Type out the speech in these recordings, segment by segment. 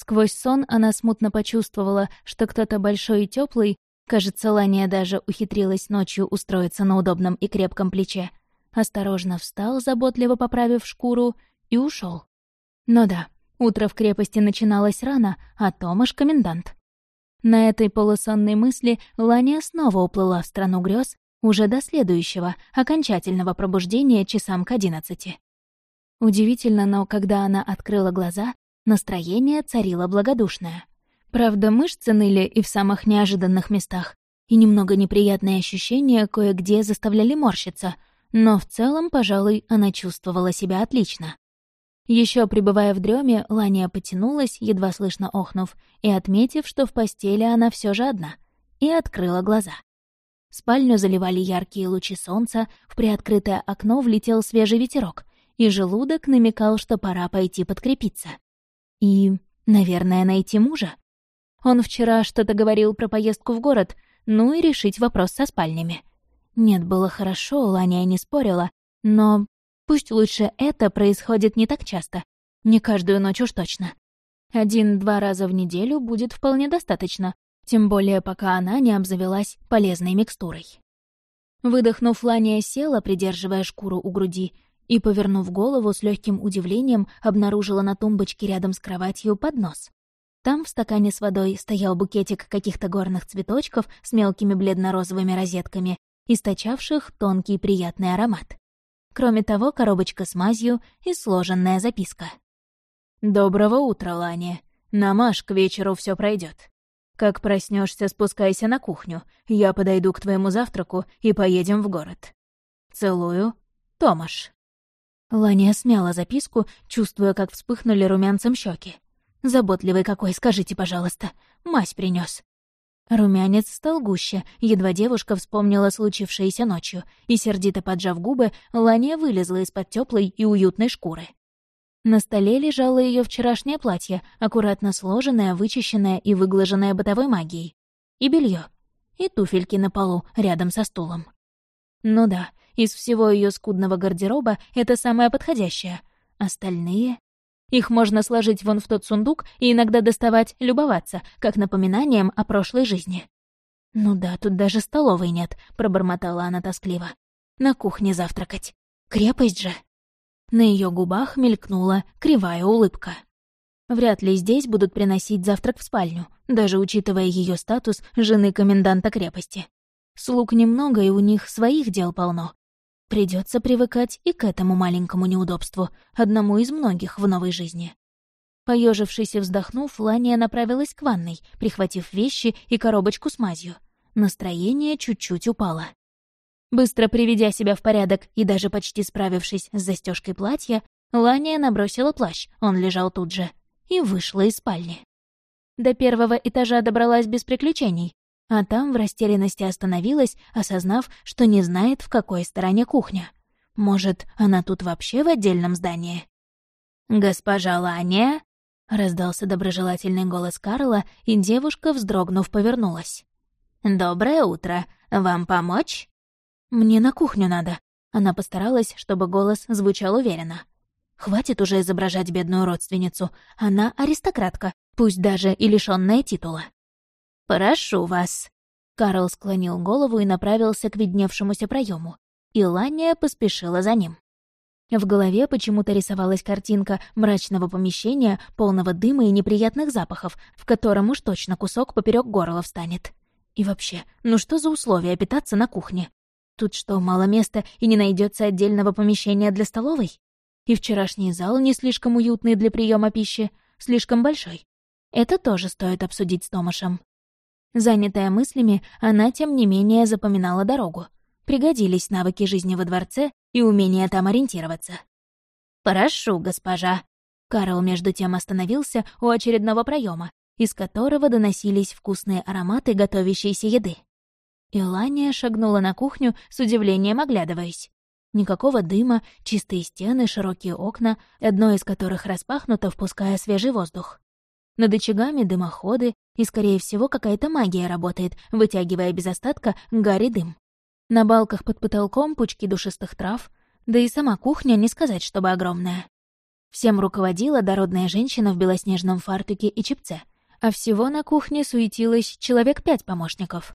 Сквозь сон она смутно почувствовала, что кто-то большой и теплый, кажется, Лания даже ухитрилась ночью устроиться на удобном и крепком плече, осторожно встал, заботливо поправив шкуру, и ушел. Но да, утро в крепости начиналось рано, а Томаш — комендант. На этой полусонной мысли Лания снова уплыла в страну грез уже до следующего, окончательного пробуждения часам к одиннадцати. Удивительно, но когда она открыла глаза, настроение царило благодушное. Правда, мышцы ныли и в самых неожиданных местах, и немного неприятные ощущения кое-где заставляли морщиться, но в целом, пожалуй, она чувствовала себя отлично. Еще пребывая в дреме, Лания потянулась, едва слышно охнув, и отметив, что в постели она все же одна, и открыла глаза. Спальню заливали яркие лучи солнца, в приоткрытое окно влетел свежий ветерок, и желудок намекал, что пора пойти подкрепиться. И, наверное, найти мужа. Он вчера что-то говорил про поездку в город, ну и решить вопрос со спальнями. Нет, было хорошо, Ланя не спорила, но Пусть лучше это происходит не так часто. Не каждую ночь уж точно. Один-два раза в неделю будет вполне достаточно, тем более пока она не обзавелась полезной микстурой. Выдохнув, Лания села, придерживая шкуру у груди, и, повернув голову, с легким удивлением обнаружила на тумбочке рядом с кроватью поднос. Там в стакане с водой стоял букетик каких-то горных цветочков с мелкими бледно-розовыми розетками, источавших тонкий приятный аромат. Кроме того, коробочка с мазью и сложенная записка. «Доброго утра, Лани. Намажь, к вечеру все пройдет. Как проснешься, спускайся на кухню. Я подойду к твоему завтраку и поедем в город. Целую. Томаш». Ланя смяла записку, чувствуя, как вспыхнули румянцем щеки. «Заботливый какой, скажите, пожалуйста. Мазь принес. Румянец стал гуще, едва девушка вспомнила случившееся ночью, и, сердито поджав губы, Лания вылезла из-под теплой и уютной шкуры. На столе лежало ее вчерашнее платье, аккуратно сложенное, вычищенное и выглаженное бытовой магией. И белье, И туфельки на полу, рядом со стулом. Ну да, из всего ее скудного гардероба это самое подходящее. Остальные их можно сложить вон в тот сундук и иногда доставать, любоваться, как напоминанием о прошлой жизни. «Ну да, тут даже столовой нет», — пробормотала она тоскливо. «На кухне завтракать. Крепость же». На ее губах мелькнула кривая улыбка. Вряд ли здесь будут приносить завтрак в спальню, даже учитывая ее статус жены коменданта крепости. Слуг немного, и у них своих дел полно. Придется привыкать и к этому маленькому неудобству, одному из многих в новой жизни. Поежившись и вздохнув, Лания направилась к ванной, прихватив вещи и коробочку с мазью. Настроение чуть-чуть упало. Быстро приведя себя в порядок и даже почти справившись с застежкой платья, Лания набросила плащ, он лежал тут же, и вышла из спальни. До первого этажа добралась без приключений, а там в растерянности остановилась, осознав, что не знает, в какой стороне кухня. Может, она тут вообще в отдельном здании? «Госпожа Лания?» — раздался доброжелательный голос Карла, и девушка, вздрогнув, повернулась. «Доброе утро. Вам помочь?» «Мне на кухню надо». Она постаралась, чтобы голос звучал уверенно. «Хватит уже изображать бедную родственницу. Она аристократка, пусть даже и лишённая титула». «Прошу вас». Карл склонил голову и направился к видневшемуся проему. И Лания поспешила за ним. В голове почему-то рисовалась картинка мрачного помещения, полного дыма и неприятных запахов, в котором уж точно кусок поперек горла встанет. И вообще, ну что за условия питаться на кухне? Тут что, мало места и не найдется отдельного помещения для столовой? И вчерашний зал не слишком уютный для приема пищи, слишком большой. Это тоже стоит обсудить с Томашем. Занятая мыслями, она, тем не менее, запоминала дорогу. Пригодились навыки жизни во дворце и умение там ориентироваться. «Прошу, госпожа». Карл между тем остановился у очередного проема, из которого доносились вкусные ароматы готовящейся еды. Илания шагнула на кухню, с удивлением оглядываясь. Никакого дыма, чистые стены, широкие окна, одно из которых распахнуто, впуская свежий воздух. Над очагами дымоходы, и, скорее всего, какая-то магия работает, вытягивая без остатка гарри дым. На балках под потолком пучки душистых трав, да и сама кухня не сказать, чтобы огромная. Всем руководила дородная женщина в белоснежном фартуке и чепце, а всего на кухне суетилось человек пять помощников.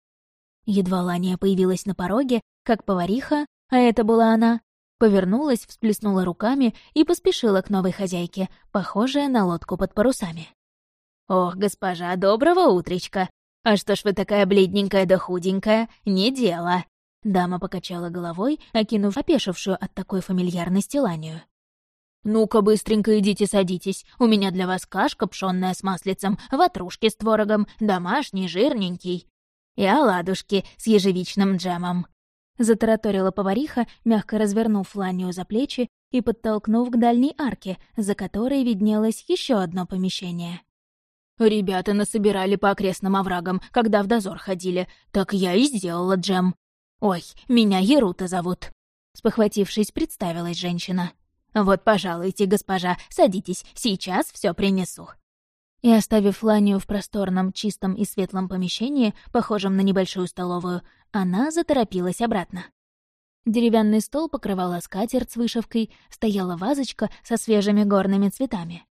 Едва Лания появилась на пороге, как повариха, а это была она, повернулась, всплеснула руками и поспешила к новой хозяйке, похожая на лодку под парусами. «Ох, госпожа, доброго утречка! А что ж вы такая бледненькая да худенькая? Не дело!» Дама покачала головой, окинув опешившую от такой фамильярности Ланию. «Ну-ка, быстренько идите садитесь. У меня для вас кашка пшённая с маслицем, ватрушки с творогом, домашний, жирненький. И оладушки с ежевичным джемом». Затараторила повариха, мягко развернув Ланию за плечи и подтолкнув к дальней арке, за которой виднелось еще одно помещение. «Ребята насобирали по окрестным оврагам, когда в дозор ходили, так я и сделала джем. Ой, меня Ерута зовут». Спохватившись, представилась женщина. «Вот, пожалуйте, госпожа, садитесь, сейчас все принесу». И оставив Ланию в просторном, чистом и светлом помещении, похожем на небольшую столовую, она заторопилась обратно. Деревянный стол покрывала скатерть с вышивкой, стояла вазочка со свежими горными цветами.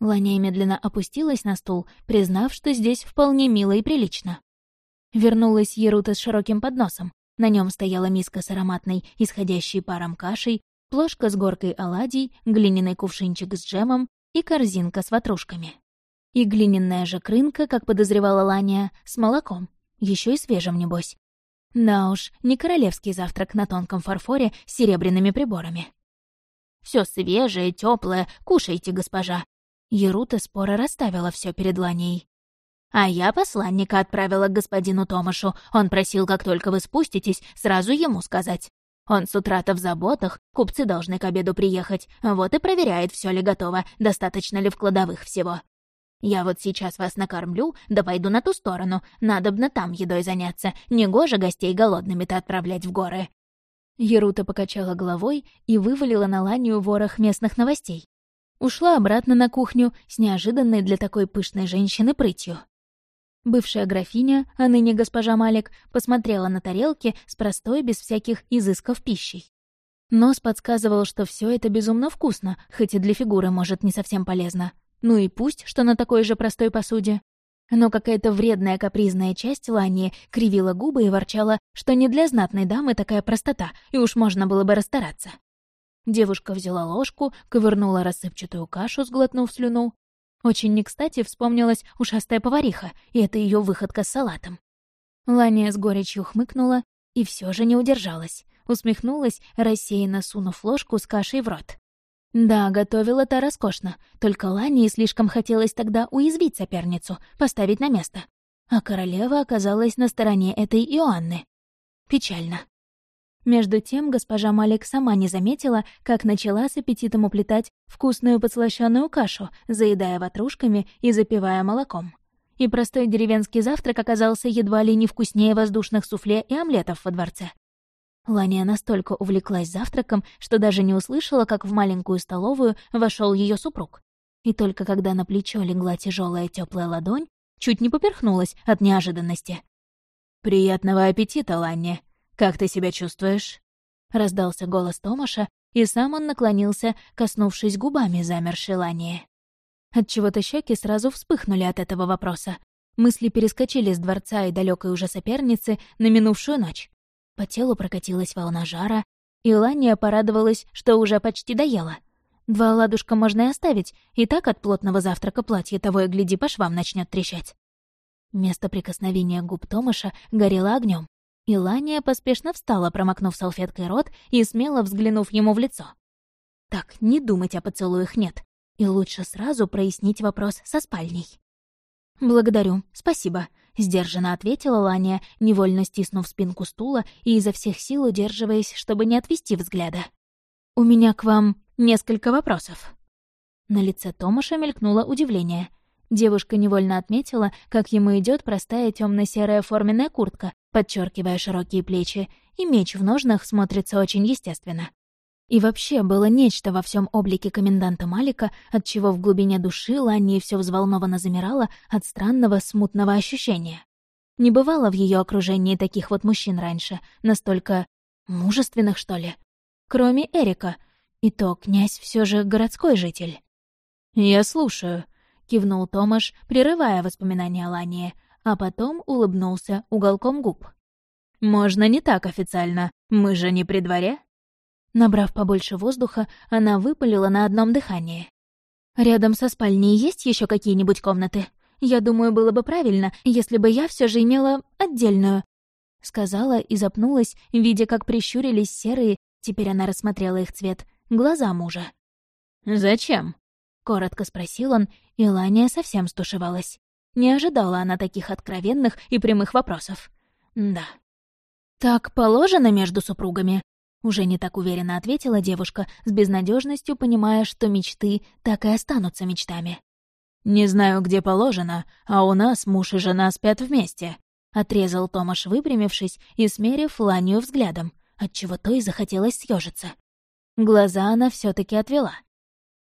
Ланя медленно опустилась на стул, признав, что здесь вполне мило и прилично. Вернулась Ерута с широким подносом. На нем стояла миска с ароматной, исходящей паром кашей, плошка с горкой оладий, глиняный кувшинчик с джемом и корзинка с ватрушками. И глиняная же крынка, как подозревала Ланя, с молоком. еще и свежим, небось. Да уж, не королевский завтрак на тонком фарфоре с серебряными приборами. Все свежее, теплое, кушайте, госпожа. Ерута споро расставила все перед Ланей. А я посланника отправила к господину Томашу. Он просил, как только вы спуститесь, сразу ему сказать. Он с утра-то в заботах, купцы должны к обеду приехать, вот и проверяет, все ли готово, достаточно ли в кладовых всего. Я вот сейчас вас накормлю, да пойду на ту сторону, надобно там едой заняться, негоже гостей голодными-то отправлять в горы». Ерута покачала головой и вывалила на Ланию ворох местных новостей. Ушла обратно на кухню с неожиданной для такой пышной женщины прытью. Бывшая графиня, а ныне госпожа Малик, посмотрела на тарелки с простой, без всяких изысков пищей. Нос подсказывал, что все это безумно вкусно, хоть и для фигуры, может, не совсем полезно. Ну и пусть, что на такой же простой посуде. Но какая-то вредная капризная часть Лании кривила губы и ворчала, что не для знатной дамы такая простота, и уж можно было бы расстараться. Девушка взяла ложку, ковырнула рассыпчатую кашу, сглотнув слюну, очень не кстати вспомнилась ушастая повариха, и это ее выходка с салатом. Лания с горечью хмыкнула и все же не удержалась. Усмехнулась, рассеянно сунув ложку с кашей в рот. Да, готовила та роскошно, только Лании слишком хотелось тогда уязвить соперницу, поставить на место. А королева оказалась на стороне этой Иоанны. Печально. Между тем госпожа Малик сама не заметила, как начала с аппетитом уплетать вкусную подслащённую кашу, заедая ватрушками и запивая молоком. И простой деревенский завтрак оказался едва ли не вкуснее воздушных суфле и омлетов во дворце. Лания настолько увлеклась завтраком, что даже не услышала, как в маленькую столовую вошел ее супруг. И только когда на плечо легла тяжелая теплая ладонь, чуть не поперхнулась от неожиданности. «Приятного аппетита, Ланни!» «Как ты себя чувствуешь?» Раздался голос Томаша, и сам он наклонился, коснувшись губами замершей Лании. Отчего-то щеки сразу вспыхнули от этого вопроса. Мысли перескочили с дворца и далекой уже соперницы на минувшую ночь. По телу прокатилась волна жара, и Лания порадовалась, что уже почти доела. Два ладушка можно и оставить, и так от плотного завтрака платье того и гляди по швам начнет трещать. Место прикосновения губ Томаша горело огнем. Илания поспешно встала, промокнув салфеткой рот и смело взглянув ему в лицо. Так, не думать о поцелуях нет. И лучше сразу прояснить вопрос со спальней. «Благодарю, спасибо», — сдержанно ответила Лания, невольно стиснув спинку стула и изо всех сил удерживаясь, чтобы не отвести взгляда. «У меня к вам несколько вопросов». На лице Томаша мелькнуло удивление. Девушка невольно отметила, как ему идет простая темно серая форменная куртка, подчеркивая широкие плечи, и меч в ножнах смотрится очень естественно. И вообще было нечто во всем облике коменданта Малика, от чего в глубине души Ланни все взволнованно замирала от странного смутного ощущения. Не бывало в ее окружении таких вот мужчин раньше, настолько мужественных, что ли. Кроме Эрика. И то князь все же городской житель. «Я слушаю», — кивнул Томаш, прерывая воспоминания Лании, а потом улыбнулся уголком губ. «Можно не так официально. Мы же не при дворе?» Набрав побольше воздуха, она выпалила на одном дыхании. «Рядом со спальней есть еще какие-нибудь комнаты? Я думаю, было бы правильно, если бы я все же имела отдельную». Сказала и запнулась, видя, как прищурились серые, теперь она рассмотрела их цвет, глаза мужа. «Зачем?» — коротко спросил он, и Лания совсем стушевалась. Не ожидала она таких откровенных и прямых вопросов. Да. «Так положено между супругами?» Уже не так уверенно ответила девушка, с безнадежностью понимая, что мечты так и останутся мечтами. «Не знаю, где положено, а у нас муж и жена спят вместе», — отрезал Томаш, выпрямившись и смерив Ланию взглядом, отчего то и захотелось съежиться. Глаза она все таки отвела.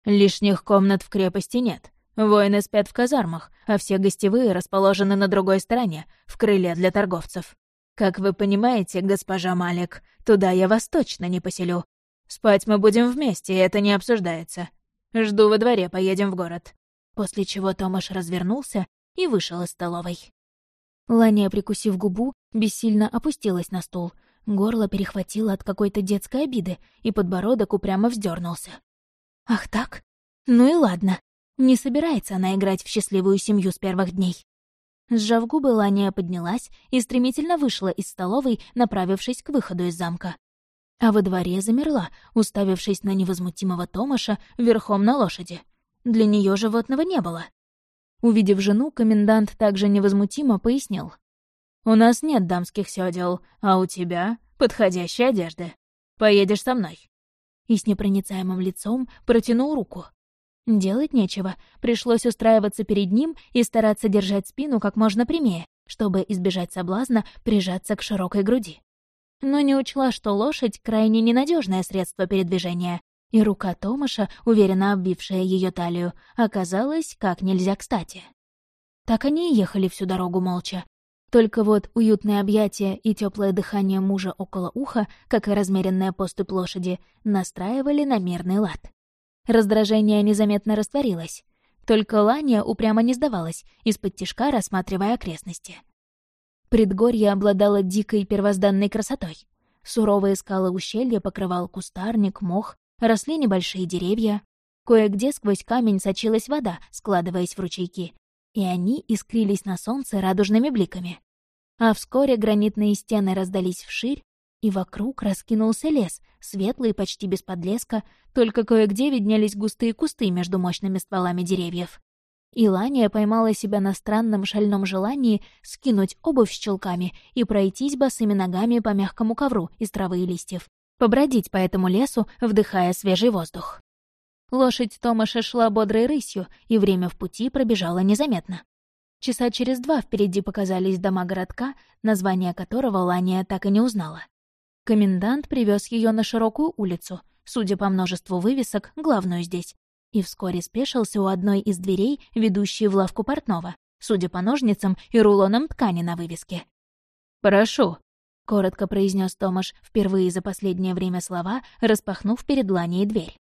«Лишних комнат в крепости нет. Воины спят в казармах, а все гостевые расположены на другой стороне, в крыле для торговцев. Как вы понимаете, госпожа Малик, туда я вас точно не поселю. Спать мы будем вместе, это не обсуждается. Жду во дворе, поедем в город». После чего Томаш развернулся и вышел из столовой. Ланя, прикусив губу, бессильно опустилась на стул. Горло перехватило от какой-то детской обиды, и подбородок упрямо вздернулся. «Ах так? Ну и ладно. Не собирается она играть в счастливую семью с первых дней. Сжав губы, Лания поднялась и стремительно вышла из столовой, направившись к выходу из замка. А во дворе замерла, уставившись на невозмутимого Томаша верхом на лошади. Для нее животного не было. Увидев жену, комендант также невозмутимо пояснил. «У нас нет дамских сёдел, а у тебя подходящая одежда. Поедешь со мной». И с непроницаемым лицом протянул руку. Делать нечего, пришлось устраиваться перед ним и стараться держать спину как можно прямее, чтобы избежать соблазна прижаться к широкой груди. Но не учла, что лошадь — крайне ненадежное средство передвижения, и рука Томаша, уверенно обвившая ее талию, оказалась как нельзя кстати. Так они и ехали всю дорогу молча. Только вот уютное объятие и теплое дыхание мужа около уха, как и размеренная поступь лошади, настраивали на мирный лад. Раздражение незаметно растворилось. Только Лания упрямо не сдавалась, из-под тишка рассматривая окрестности. Предгорье обладало дикой первозданной красотой. Суровые скалы ущелья покрывал кустарник, мох, росли небольшие деревья. Кое-где сквозь камень сочилась вода, складываясь в ручейки, и они искрились на солнце радужными бликами. А вскоре гранитные стены раздались вширь, и вокруг раскинулся лес, светлый, почти без подлеска, только кое-где виднелись густые кусты между мощными стволами деревьев. Илания поймала себя на странном шальном желании скинуть обувь с чулками и пройтись босыми ногами по мягкому ковру из травы и листьев, побродить по этому лесу, вдыхая свежий воздух. Лошадь Томаша шла бодрой рысью, и время в пути пробежало незаметно. Часа через два впереди показались дома городка, название которого Лания так и не узнала. Комендант привез ее на широкую улицу, судя по множеству вывесок, главную здесь, и вскоре спешился у одной из дверей, ведущей в лавку портного, судя по ножницам и рулонам ткани на вывеске. «Прошу», — коротко произнес Томаш впервые за последнее время слова, распахнув перед Ланей дверь.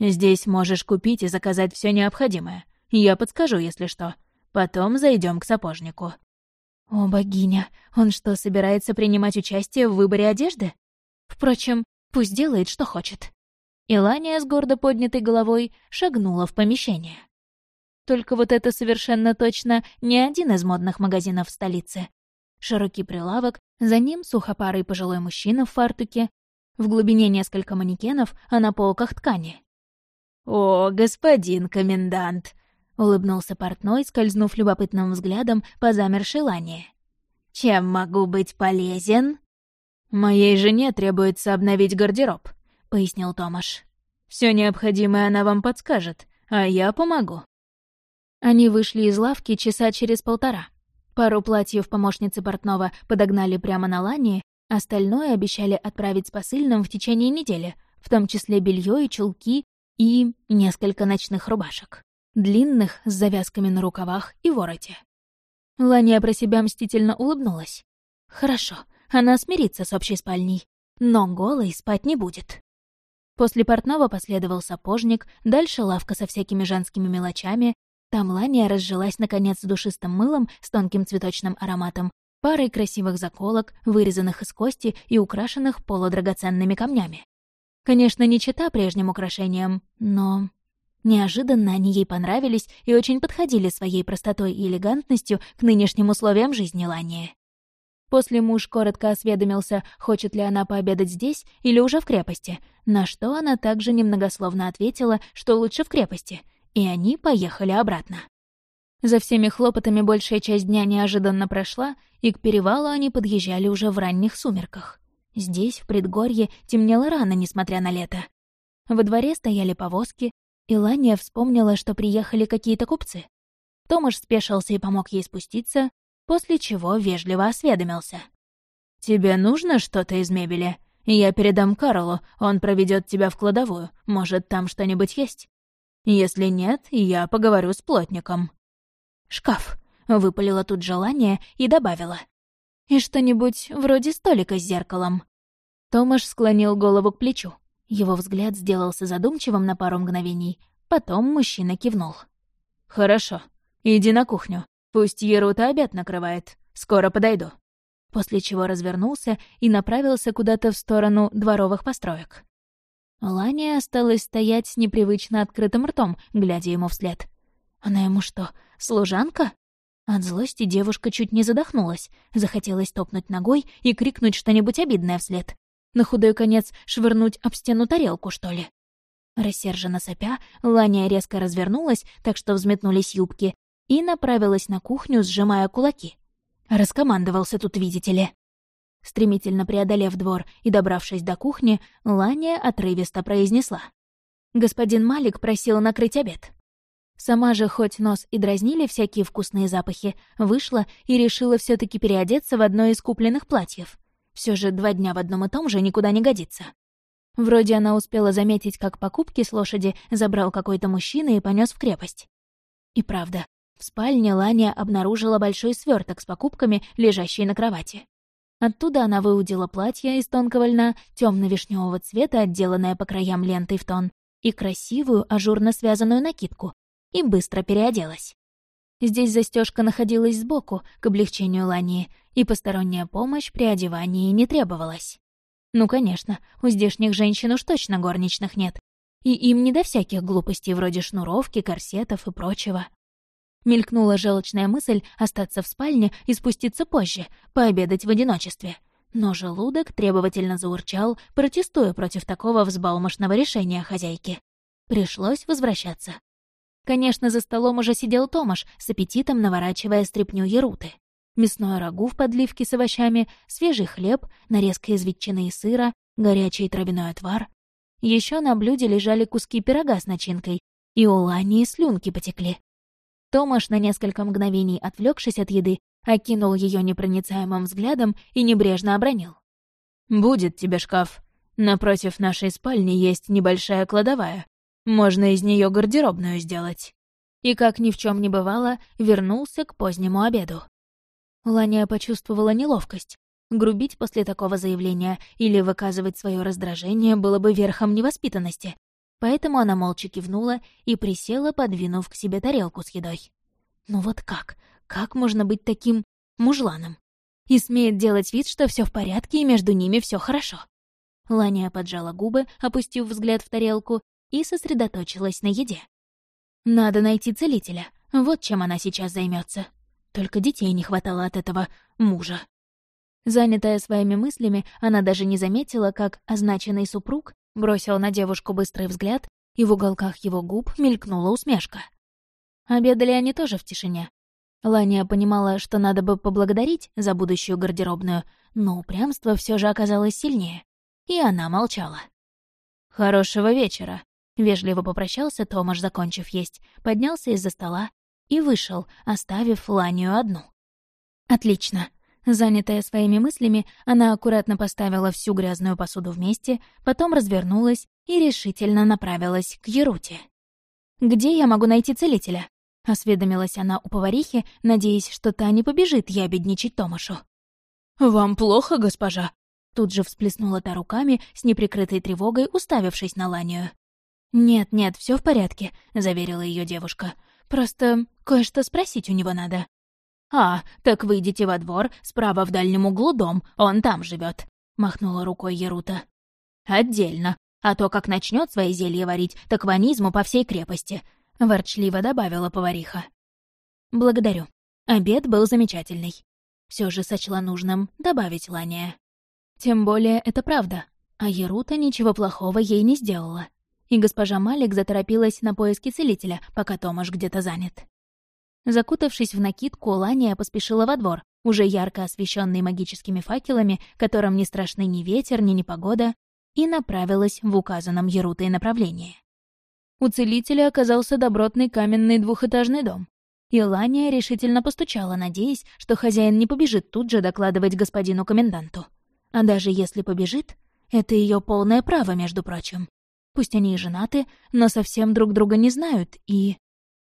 «Здесь можешь купить и заказать все необходимое. Я подскажу, если что. Потом зайдем к сапожнику». О, богиня, он что, собирается принимать участие в выборе одежды? Впрочем, пусть делает, что хочет. Илания с гордо поднятой головой шагнула в помещение. Только вот это совершенно точно не один из модных магазинов в столице. Широкий прилавок, за ним сухопарый пожилой мужчина в фартуке, в глубине несколько манекенов, а на полках ткани. «О, господин комендант!» — улыбнулся портной, скользнув любопытным взглядом по замершей лане. «Чем могу быть полезен?» «Моей жене требуется обновить гардероб», — пояснил Томаш. Все необходимое она вам подскажет, а я помогу». Они вышли из лавки часа через полтора. Пару платьев помощницы портного подогнали прямо на лане, остальное обещали отправить с посыльным в течение недели, в том числе белье и чулки и несколько ночных рубашек длинных, с завязками на рукавах и вороте. Ланя про себя мстительно улыбнулась. Хорошо, она смирится с общей спальней, но голой спать не будет. После портного последовал сапожник, дальше лавка со всякими женскими мелочами. Там Лания разжилась, наконец, душистым мылом с тонким цветочным ароматом, парой красивых заколок, вырезанных из кости и украшенных полудрагоценными камнями. Конечно, не чита прежним украшениям, но... Неожиданно они ей понравились и очень подходили своей простотой и элегантностью к нынешним условиям жизни Лании. После муж коротко осведомился, хочет ли она пообедать здесь или уже в крепости, на что она также немногословно ответила, что лучше в крепости, и они поехали обратно. За всеми хлопотами большая часть дня неожиданно прошла, и к перевалу они подъезжали уже в ранних сумерках. Здесь, в предгорье, темнело рано, несмотря на лето. Во дворе стояли повозки, и Лания вспомнила, что приехали какие-то купцы. Томаш спешился и помог ей спуститься, после чего вежливо осведомился. «Тебе нужно что-то из мебели? Я передам Карлу, он проведет тебя в кладовую, может, там что-нибудь есть? Если нет, я поговорю с плотником». «Шкаф», — выпалила тут желание и добавила. «И что-нибудь вроде столика с зеркалом». Томаш склонил голову к плечу. Его взгляд сделался задумчивым на пару мгновений, потом мужчина кивнул. «Хорошо, иди на кухню. Пусть Ерута обед накрывает. Скоро подойду». После чего развернулся и направился куда-то в сторону дворовых построек. Лания осталась стоять с непривычно открытым ртом, глядя ему вслед. Она ему что, служанка? От злости девушка чуть не задохнулась, захотелось топнуть ногой и крикнуть что-нибудь обидное вслед. На худой конец швырнуть об стену тарелку, что ли? Рассерженно сопя, Ланя резко развернулась, так что взметнулись юбки, и направилась на кухню, сжимая кулаки. Раскомандовался тут, видите ли. Стремительно преодолев двор и добравшись до кухни, Ланя отрывисто произнесла. «Господин Малик просил накрыть обед». Сама же, хоть нос и дразнили всякие вкусные запахи, вышла и решила все таки переодеться в одно из купленных платьев. Все же два дня в одном и том же никуда не годится. Вроде она успела заметить, как покупки с лошади забрал какой-то мужчина и понес в крепость. И правда, в спальне Ланя обнаружила большой сверток с покупками, лежащий на кровати. Оттуда она выудила платье из тонкого льна, темно вишневого цвета, отделанное по краям лентой в тон, и красивую, ажурно связанную накидку, и быстро переоделась. Здесь застежка находилась сбоку, к облегчению Лании, и посторонняя помощь при одевании не требовалась. Ну, конечно, у здешних женщин уж точно горничных нет. И им не до всяких глупостей вроде шнуровки, корсетов и прочего. Мелькнула желчная мысль остаться в спальне и спуститься позже, пообедать в одиночестве. Но желудок требовательно заурчал, протестуя против такого взбалмошного решения хозяйки. Пришлось возвращаться. Конечно, за столом уже сидел Томаш, с аппетитом наворачивая стряпню еруты. Мясное рагу в подливке с овощами, свежий хлеб, нарезка из ветчины и сыра, горячий травяной отвар. Еще на блюде лежали куски пирога с начинкой, и у Лани слюнки потекли. Томаш, на несколько мгновений отвлекшись от еды, окинул ее непроницаемым взглядом и небрежно обронил. «Будет тебе шкаф. Напротив нашей спальни есть небольшая кладовая. Можно из нее гардеробную сделать. И, как ни в чем не бывало, вернулся к позднему обеду. Ланя почувствовала неловкость. Грубить после такого заявления или выказывать свое раздражение было бы верхом невоспитанности. Поэтому она молча кивнула и присела, подвинув к себе тарелку с едой. Ну вот как? Как можно быть таким мужланом? И смеет делать вид, что все в порядке и между ними все хорошо. Ланя поджала губы, опустив взгляд в тарелку, и сосредоточилась на еде. Надо найти целителя, вот чем она сейчас займется. Только детей не хватало от этого мужа. Занятая своими мыслями, она даже не заметила, как означенный супруг бросил на девушку быстрый взгляд, и в уголках его губ мелькнула усмешка. Обедали они тоже в тишине. Ланя понимала, что надо бы поблагодарить за будущую гардеробную, но упрямство все же оказалось сильнее, и она молчала. «Хорошего вечера», Вежливо попрощался Томаш, закончив есть, поднялся из-за стола и вышел, оставив Ланию одну. «Отлично». Занятая своими мыслями, она аккуратно поставила всю грязную посуду вместе, потом развернулась и решительно направилась к Еруте. «Где я могу найти целителя?» — осведомилась она у поварихи, надеясь, что та не побежит ябедничать Томашу. «Вам плохо, госпожа?» Тут же всплеснула та руками, с неприкрытой тревогой уставившись на Ланию. «Нет, нет, все в порядке», — заверила ее девушка. «Просто кое-что спросить у него надо». «А, так выйдите во двор, справа в дальнем углу дом, он там живет, махнула рукой Ерута. «Отдельно, а то как начнет свои зелья варить, так ванизму по всей крепости», — ворчливо добавила повариха. «Благодарю. Обед был замечательный». Все же сочла нужным добавить Лания. Тем более это правда, а Ерута ничего плохого ей не сделала и госпожа Малик заторопилась на поиски целителя, пока Томаш где-то занят. Закутавшись в накидку, Лания поспешила во двор, уже ярко освещенный магическими факелами, которым не страшны ни ветер, ни непогода, и направилась в указанном Ерутой направлении. У целителя оказался добротный каменный двухэтажный дом. И Лания решительно постучала, надеясь, что хозяин не побежит тут же докладывать господину коменданту. А даже если побежит, это ее полное право, между прочим. Пусть они и женаты, но совсем друг друга не знают, и...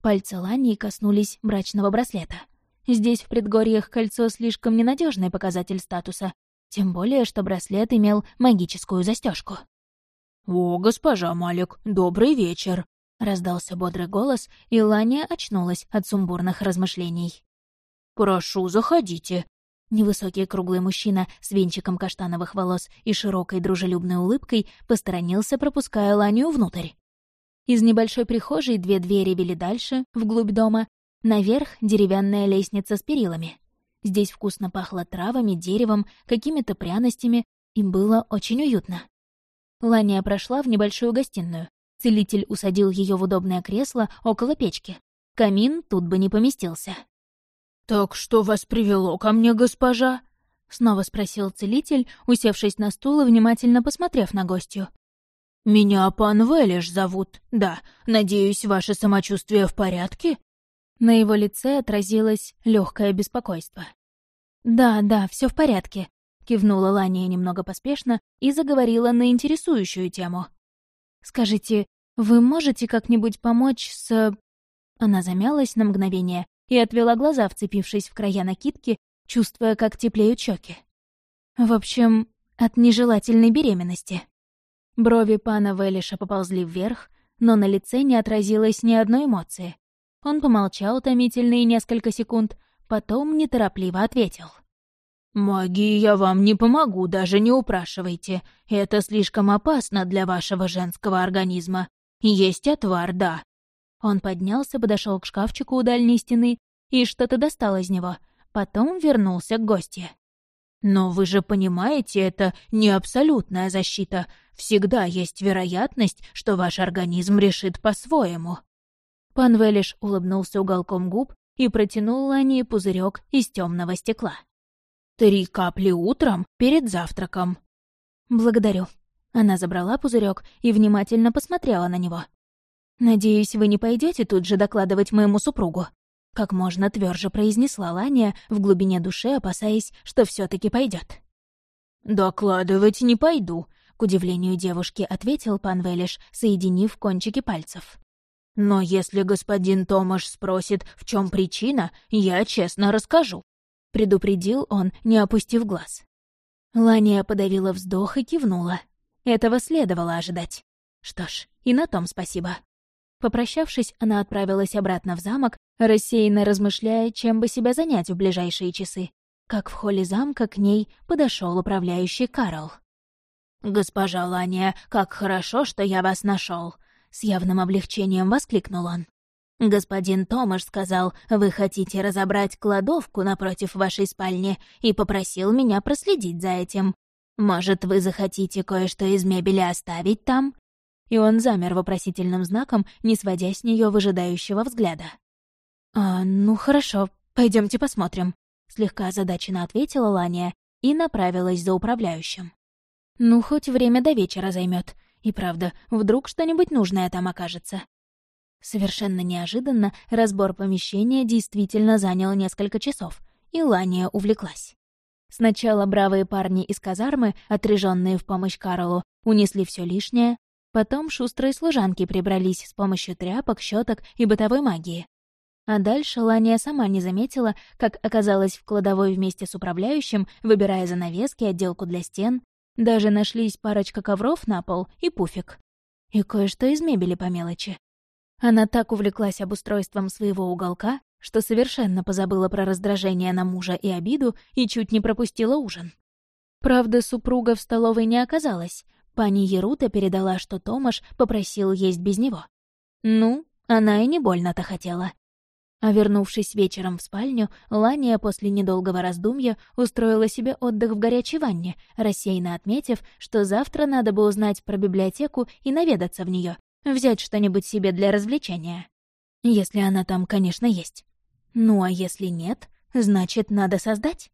Пальцы Лании коснулись брачного браслета. Здесь, в предгорьях, кольцо слишком ненадежный показатель статуса, тем более, что браслет имел магическую застежку. «О, госпожа Малик, добрый вечер!» — раздался бодрый голос, и Лания очнулась от сумбурных размышлений. «Прошу, заходите», Невысокий круглый мужчина с венчиком каштановых волос и широкой дружелюбной улыбкой посторонился, пропуская Ланию внутрь. Из небольшой прихожей две двери вели дальше, вглубь дома. Наверх деревянная лестница с перилами. Здесь вкусно пахло травами, деревом, какими-то пряностями, и было очень уютно. Лания прошла в небольшую гостиную. Целитель усадил ее в удобное кресло около печки. Камин тут бы не поместился. «Так что вас привело ко мне, госпожа?» — снова спросил целитель, усевшись на стул и внимательно посмотрев на гостью. «Меня пан Велиш зовут, да. Надеюсь, ваше самочувствие в порядке?» На его лице отразилось легкое беспокойство. «Да, да, все в порядке», — кивнула Лания немного поспешно и заговорила на интересующую тему. «Скажите, вы можете как-нибудь помочь с...» Она замялась на мгновение, и отвела глаза, вцепившись в края накидки, чувствуя, как теплеют щеки. В общем, от нежелательной беременности. Брови пана Велиша поползли вверх, но на лице не отразилось ни одной эмоции. Он помолчал томительные несколько секунд, потом неторопливо ответил. «Магии я вам не помогу, даже не упрашивайте. Это слишком опасно для вашего женского организма. Есть отвар, да, он поднялся, подошел к шкафчику у дальней стены и что-то достал из него. Потом вернулся к гостье. «Но вы же понимаете, это не абсолютная защита. Всегда есть вероятность, что ваш организм решит по-своему». Пан Велиш улыбнулся уголком губ и протянул Лане пузырек из темного стекла. «Три капли утром перед завтраком». «Благодарю». Она забрала пузырек и внимательно посмотрела на него. «Надеюсь, вы не пойдете тут же докладывать моему супругу?» Как можно тверже произнесла Ланя, в глубине души опасаясь, что все таки пойдет. «Докладывать не пойду», — к удивлению девушки ответил пан Велиш, соединив кончики пальцев. «Но если господин Томаш спросит, в чем причина, я честно расскажу», — предупредил он, не опустив глаз. Лания подавила вздох и кивнула. Этого следовало ожидать. Что ж, и на том спасибо. Попрощавшись, она отправилась обратно в замок, рассеянно размышляя, чем бы себя занять в ближайшие часы. Как в холле замка к ней подошел управляющий Карл. «Госпожа Лания, как хорошо, что я вас нашел! с явным облегчением воскликнул он. «Господин Томаш сказал, вы хотите разобрать кладовку напротив вашей спальни и попросил меня проследить за этим. Может, вы захотите кое-что из мебели оставить там?» И он замер вопросительным знаком, не сводя с нее выжидающего взгляда. «А, ну хорошо, пойдемте посмотрим», — слегка озадаченно ответила Лания и направилась за управляющим. «Ну, хоть время до вечера займет. И правда, вдруг что-нибудь нужное там окажется». Совершенно неожиданно разбор помещения действительно занял несколько часов, и Лания увлеклась. Сначала бравые парни из казармы, отряженные в помощь Карлу, унесли все лишнее, Потом шустрые служанки прибрались с помощью тряпок, щеток и бытовой магии. А дальше Лания сама не заметила, как оказалась в кладовой вместе с управляющим, выбирая занавески, отделку для стен. Даже нашлись парочка ковров на пол и пуфик. И кое-что из мебели по мелочи. Она так увлеклась обустройством своего уголка, что совершенно позабыла про раздражение на мужа и обиду и чуть не пропустила ужин. Правда, супруга в столовой не оказалась. Пани Ерута передала, что Томаш попросил есть без него. Ну, она и не больно-то хотела. А вернувшись вечером в спальню, Лания после недолгого раздумья устроила себе отдых в горячей ванне, рассеянно отметив, что завтра надо бы узнать про библиотеку и наведаться в нее, взять что-нибудь себе для развлечения. Если она там, конечно, есть. Ну а если нет, значит, надо создать.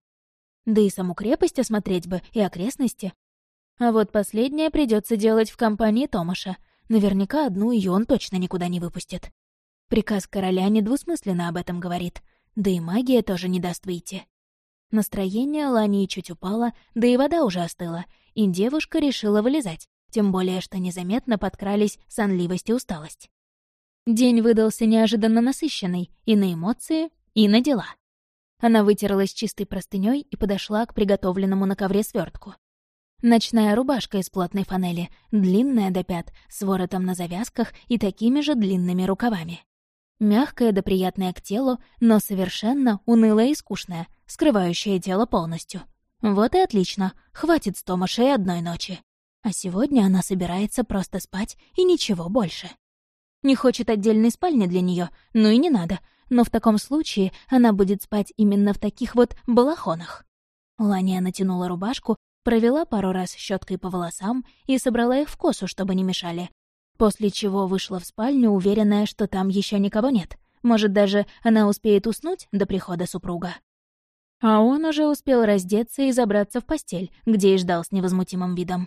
Да и саму крепость осмотреть бы, и окрестности. А вот последнее придется делать в компании Томаша. Наверняка одну ее он точно никуда не выпустит. Приказ короля недвусмысленно об этом говорит, да и магия тоже не даст выйти. Настроение Лании чуть упало, да и вода уже остыла, и девушка решила вылезать, тем более что незаметно подкрались сонливость и усталость. День выдался неожиданно насыщенный и на эмоции, и на дела. Она вытерлась чистой простыней и подошла к приготовленному на ковре свертку. Ночная рубашка из плотной фанели, длинная до пят, с воротом на завязках и такими же длинными рукавами. Мягкая да приятная к телу, но совершенно унылая и скучная, скрывающая тело полностью. Вот и отлично, хватит с Томашей одной ночи. А сегодня она собирается просто спать и ничего больше. Не хочет отдельной спальни для нее, ну и не надо, но в таком случае она будет спать именно в таких вот балахонах. Лания натянула рубашку, провела пару раз щеткой по волосам и собрала их в косу, чтобы не мешали, После чего вышла в спальню, уверенная, что там еще никого нет. Может, даже она успеет уснуть до прихода супруга. А он уже успел раздеться и забраться в постель, где и ждал с невозмутимым видом.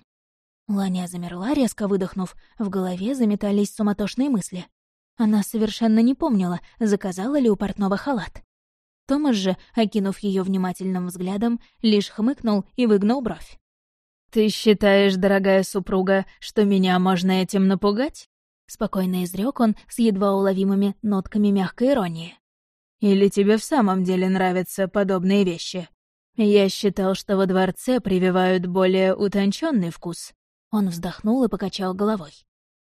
Ланя замерла, резко выдохнув, в голове заметались суматошные мысли. Она совершенно не помнила, заказала ли у портного халат. Томас же, окинув ее внимательным взглядом, лишь хмыкнул и выгнул бровь. «Ты считаешь, дорогая супруга, что меня можно этим напугать?» Спокойно изрек он с едва уловимыми нотками мягкой иронии. «Или тебе в самом деле нравятся подобные вещи? Я считал, что во дворце прививают более утонченный вкус». Он вздохнул и покачал головой.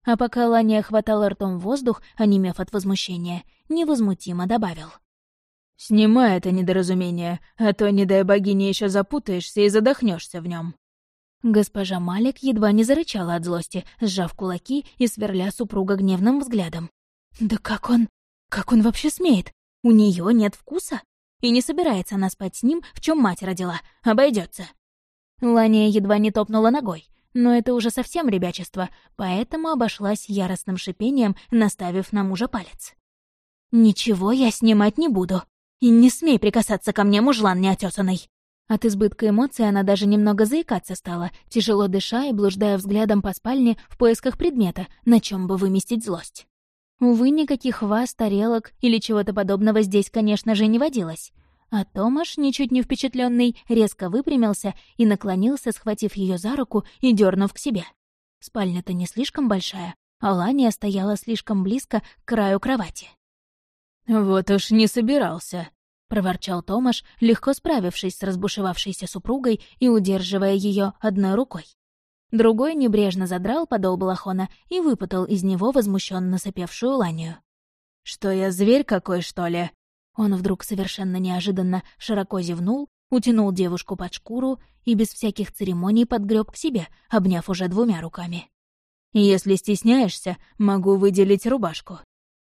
А пока Ланя хватала ртом воздух, онемев от возмущения, невозмутимо добавил. «Снимай это недоразумение, а то, не дай богине, еще запутаешься и задохнешься в нем. Госпожа Малик едва не зарычала от злости, сжав кулаки и сверля супруга гневным взглядом. «Да как он... как он вообще смеет? У нее нет вкуса? И не собирается она спать с ним, в чем мать родила. Обойдется. Лания едва не топнула ногой, но это уже совсем ребячество, поэтому обошлась яростным шипением, наставив на мужа палец. «Ничего я снимать не буду. И не смей прикасаться ко мне, мужлан неотесанный!» От избытка эмоций она даже немного заикаться стала, тяжело дыша и блуждая взглядом по спальне в поисках предмета, на чем бы выместить злость. Увы, никаких ваз, тарелок или чего-то подобного здесь, конечно же, не водилось. А Томаш, ничуть не впечатленный, резко выпрямился и наклонился, схватив ее за руку и дернув к себе. Спальня-то не слишком большая, а Лания стояла слишком близко к краю кровати. «Вот уж не собирался», проворчал Томаш, легко справившись с разбушевавшейся супругой и удерживая ее одной рукой. Другой небрежно задрал подол балахона и выпутал из него возмущенно сопевшую ланию. «Что я, зверь какой, что ли?» Он вдруг совершенно неожиданно широко зевнул, утянул девушку под шкуру и без всяких церемоний подгреб к себе, обняв уже двумя руками. «Если стесняешься, могу выделить рубашку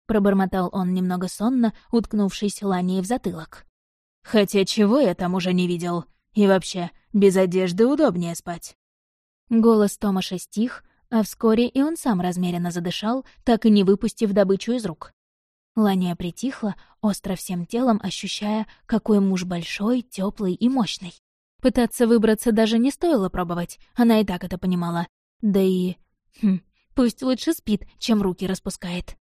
пробормотал он немного сонно, уткнувшись ланией в затылок. «Хотя чего я там уже не видел? И вообще, без одежды удобнее спать». Голос Томаша стих, а вскоре и он сам размеренно задышал, так и не выпустив добычу из рук. Лания притихла, остро всем телом ощущая, какой муж большой, теплый и мощный. Пытаться выбраться даже не стоило пробовать, она и так это понимала. Да и... Хм, пусть лучше спит, чем руки распускает.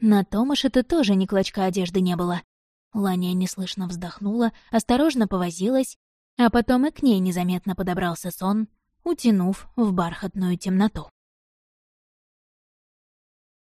На Томаше-то тоже ни клочка одежды не было. Ланя неслышно вздохнула, осторожно повозилась, а потом и к ней незаметно подобрался сон, утянув в бархатную темноту.